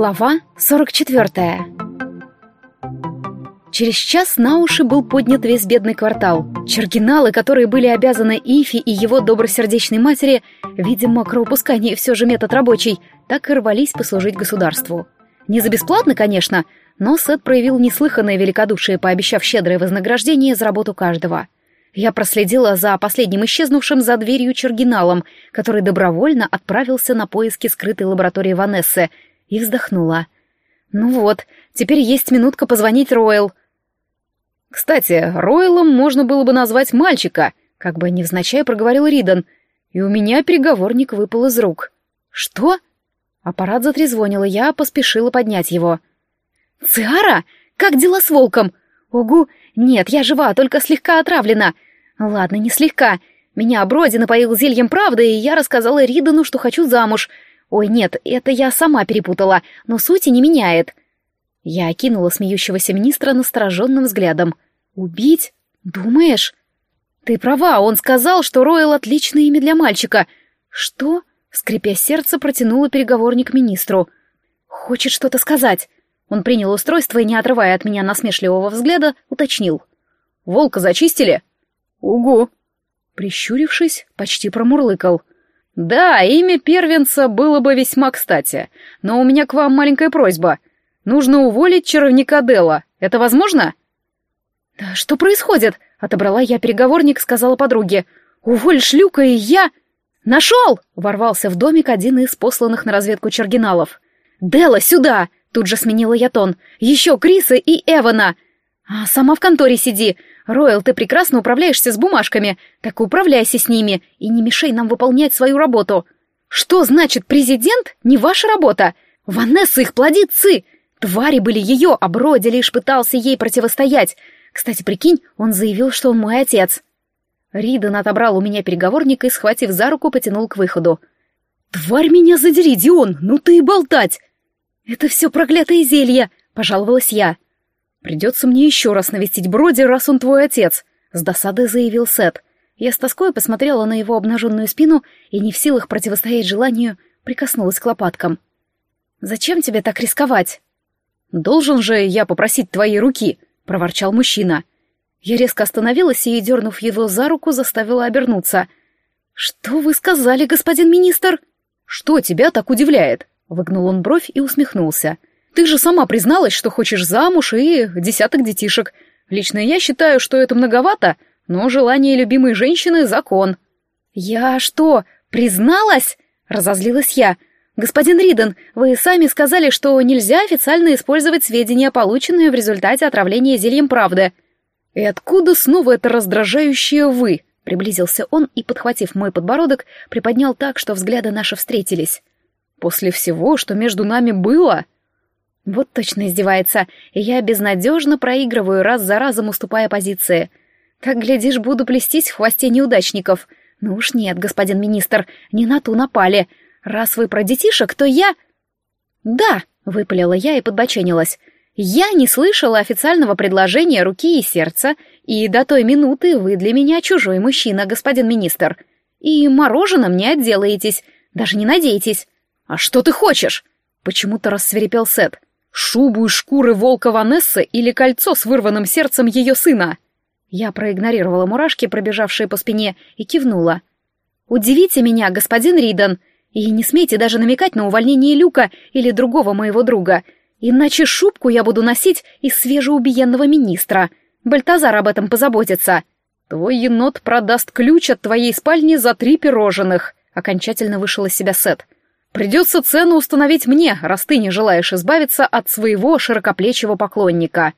Глава 44 Через час на уши был поднят весь бедный квартал. Чергиналы, которые были обязаны Ифи и его добросердечной матери, видимо, кровопускание все же метод рабочий, так и рвались послужить государству. Не за бесплатно, конечно, но Сет проявил неслыханное великодушие, пообещав щедрое вознаграждение за работу каждого. Я проследила за последним исчезнувшим за дверью Чергиналом, который добровольно отправился на поиски скрытой лаборатории Ванессы, и вздохнула. «Ну вот, теперь есть минутка позвонить Ройл». «Кстати, Ройлом можно было бы назвать мальчика», как бы невзначай проговорил Ридан, и у меня переговорник выпал из рук. «Что?» Аппарат затрезвонил, и я поспешила поднять его. «Циара? Как дела с волком? Угу, нет, я жива, только слегка отравлена. Ладно, не слегка. Меня Броди напоил зельем правды, и я рассказала Ридану, что хочу замуж. Ой, нет, это я сама перепутала, но сути не меняет». Я окинула смеющегося министра настороженным взглядом. «Убить? Думаешь?» «Ты права, он сказал, что Ройл — отличное имя для мальчика». «Что?» — скрипя сердце, протянула переговорник министру. «Хочет что-то сказать». Он принял устройство и, не отрывая от меня насмешливого взгляда, уточнил. «Волка зачистили?» «Угу». Прищурившись, почти промурлыкал. «Да, имя первенца было бы весьма кстати, но у меня к вам маленькая просьба. Нужно уволить чаровника Дела. Это возможно?» «Да что происходит?» — отобрала я переговорник, сказала подруге. «Уволишь Люка, и я...» «Нашел!» — ворвался в домик один из посланных на разведку чергиналов. «Дела, сюда!» Тут же сменила я тон. «Еще Криса и Эвана!» «А сама в конторе сиди. Ройл, ты прекрасно управляешься с бумажками. Так управляйся с ними и не мешай нам выполнять свою работу. Что значит президент? Не ваша работа. Ванесса их плодит цы. Твари были ее, а Броди лишь пытался ей противостоять. Кстати, прикинь, он заявил, что он мой отец». Риден отобрал у меня переговорник и, схватив за руку, потянул к выходу. «Тварь меня задери, Дион! Ну ты и болтать!» «Это все проклятое зелье!» — пожаловалась я. «Придется мне еще раз навестить Броди, раз он твой отец», — с досадой заявил Сет. Я с тоской посмотрела на его обнаженную спину и, не в силах противостоять желанию, прикоснулась к лопаткам. «Зачем тебе так рисковать?» «Должен же я попросить твоей руки», — проворчал мужчина. Я резко остановилась и, дернув его за руку, заставила обернуться. «Что вы сказали, господин министр?» «Что тебя так удивляет?» Выгнул он бровь и усмехнулся. «Ты же сама призналась, что хочешь замуж и десяток детишек. Лично я считаю, что это многовато, но желание любимой женщины — закон». «Я что, призналась?» — разозлилась я. «Господин Риден, вы сами сказали, что нельзя официально использовать сведения, полученные в результате отравления зельем правды». «И откуда снова это раздражающее «вы»?» Приблизился он и, подхватив мой подбородок, приподнял так, что взгляды наши встретились. После всего, что между нами было? Вот точно издевается, и я безнадежно проигрываю, раз за разом уступая позиции. Так, глядишь, буду плестись в хвосте неудачников. Ну уж нет, господин министр, не на ту напали. Раз вы про детишек, то я... Да, выпалила я и подбоченилась. Я не слышала официального предложения руки и сердца, и до той минуты вы для меня чужой мужчина, господин министр. И мороженым не отделаетесь, даже не надейтесь. «А что ты хочешь?» — почему-то рассверепел Сет. «Шубу из шкуры волка Ванессы или кольцо с вырванным сердцем ее сына?» Я проигнорировала мурашки, пробежавшие по спине, и кивнула. «Удивите меня, господин Ридан, и не смейте даже намекать на увольнение Люка или другого моего друга, иначе шубку я буду носить из свежеубиенного министра. Бальтазар об этом позаботится». «Твой енот продаст ключ от твоей спальни за три пирожных», — окончательно вышел из себя Сет. Придется цену установить мне, раз ты не желаешь избавиться от своего широкоплечего поклонника.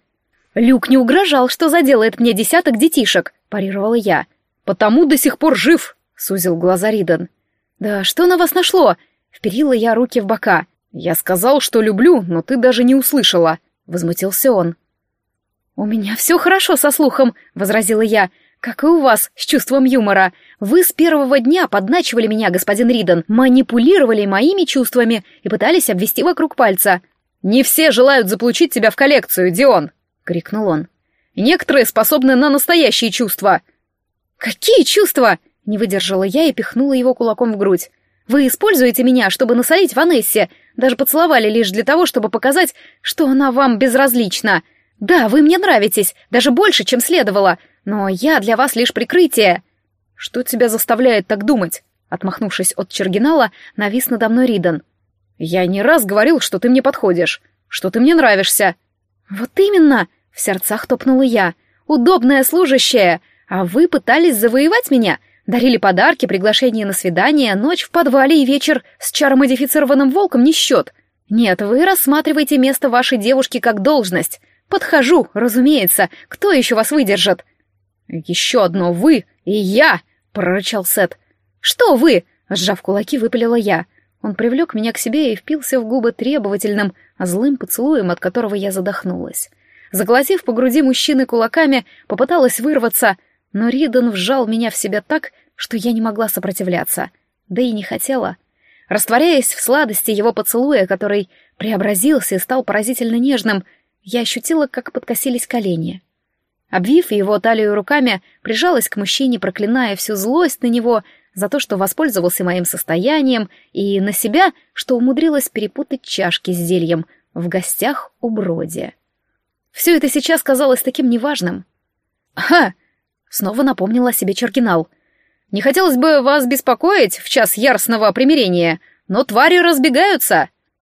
Люк не угрожал, что заделает мне десяток детишек, парировала я. Потому до сих пор жив, сузил глаза Риден. Да что на вас нашло? Вперила я руки в бока. Я сказал, что люблю, но ты даже не услышала, возмутился он. У меня все хорошо со слухом, возразила я. «Как и у вас, с чувством юмора. Вы с первого дня подначивали меня, господин Риден, манипулировали моими чувствами и пытались обвести вокруг пальца». «Не все желают заполучить тебя в коллекцию, Дион!» — крикнул он. «Некоторые способны на настоящие чувства». «Какие чувства?» — не выдержала я и пихнула его кулаком в грудь. Вы используете меня, чтобы насолить Ванессе, даже поцеловали лишь для того, чтобы показать, что она вам безразлична. Да, вы мне нравитесь, даже больше, чем следовало, но я для вас лишь прикрытие». «Что тебя заставляет так думать?» Отмахнувшись от Чергинала, навис надо мной Ридан. «Я не раз говорил, что ты мне подходишь, что ты мне нравишься». «Вот именно!» — в сердцах топнула я. «Удобная служащая! А вы пытались завоевать меня, дарили подарки, приглашения на свидание, ночь в подвале и вечер с чаромодифицированным волком не счет. Нет, вы рассматриваете место вашей девушки как должность. Подхожу, разумеется, кто еще вас выдержит?» «Еще одно вы и я!» — прорычал Сет. «Что вы?» — сжав кулаки, выпалила я. Он привлек меня к себе и впился в губы требовательным, злым поцелуем, от которого я задохнулась. Заглотив по груди мужчины кулаками, попыталась вырваться, но Ридан вжал меня в себя так, что я не могла сопротивляться. Да и не хотела. Растворяясь в сладости его поцелуя, который преобразился и стал поразительно нежным, я ощутила, как подкосились колени. Обвив его талию руками, прижалась к мужчине, проклиная всю злость на него — за то, что воспользовался моим состоянием, и на себя, что умудрилась перепутать чашки с зельем в гостях у Броди. Все это сейчас казалось таким неважным. «Ха!» — снова напомнила себе Черкинал. «Не хотелось бы вас беспокоить в час яростного примирения, но твари разбегаются!»